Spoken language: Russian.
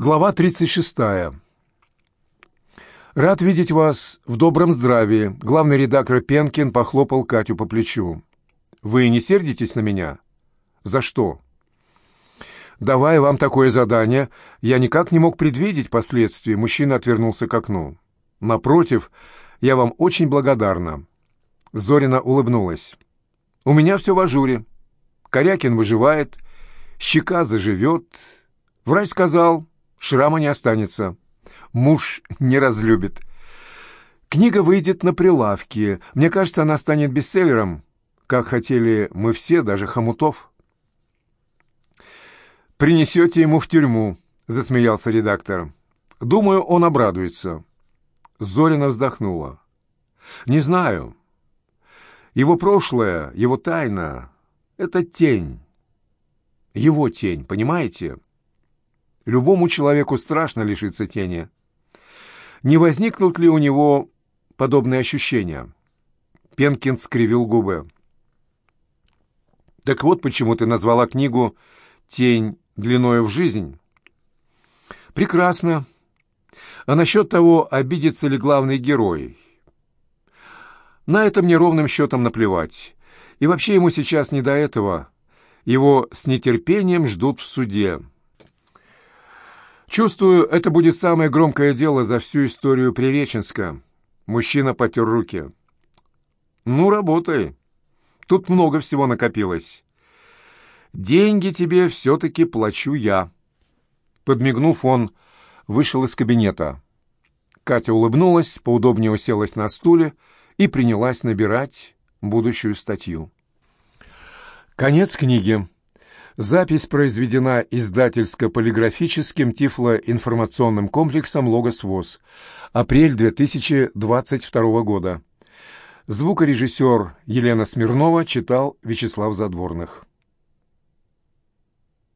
Глава 36. «Рад видеть вас в добром здравии», — главный редактор Пенкин похлопал Катю по плечу. «Вы не сердитесь на меня?» «За что?» «Давая вам такое задание, я никак не мог предвидеть последствий», — мужчина отвернулся к окну. «Напротив, я вам очень благодарна». Зорина улыбнулась. «У меня все в ажуре. Корякин выживает, щека заживет. Врач сказал, шрама не останется. Муж не разлюбит. Книга выйдет на прилавке. Мне кажется, она станет бестселлером, как хотели мы все, даже Хомутов. «Принесете ему в тюрьму», — засмеялся редактор. «Думаю, он обрадуется». Зорина вздохнула. «Не знаю. Его прошлое, его тайна — это тень. Его тень, понимаете?» Любому человеку страшно лишиться тени. Не возникнут ли у него подобные ощущения? Пенкин скривил губы. «Так вот почему ты назвала книгу «Тень длиною в жизнь». «Прекрасно. А насчет того, обидится ли главный герой?» «На это мне ровным счетом наплевать. И вообще ему сейчас не до этого. Его с нетерпением ждут в суде». Чувствую, это будет самое громкое дело за всю историю Приреченска. Мужчина потер руки. Ну, работай. Тут много всего накопилось. Деньги тебе все-таки плачу я. Подмигнув, он вышел из кабинета. Катя улыбнулась, поудобнее уселась на стуле и принялась набирать будущую статью. Конец книги. Запись произведена издательско-полиграфическим тифлоинформационным комплексом «Логос ВОЗ». Апрель 2022 года. Звукорежиссер Елена Смирнова читал Вячеслав Задворных.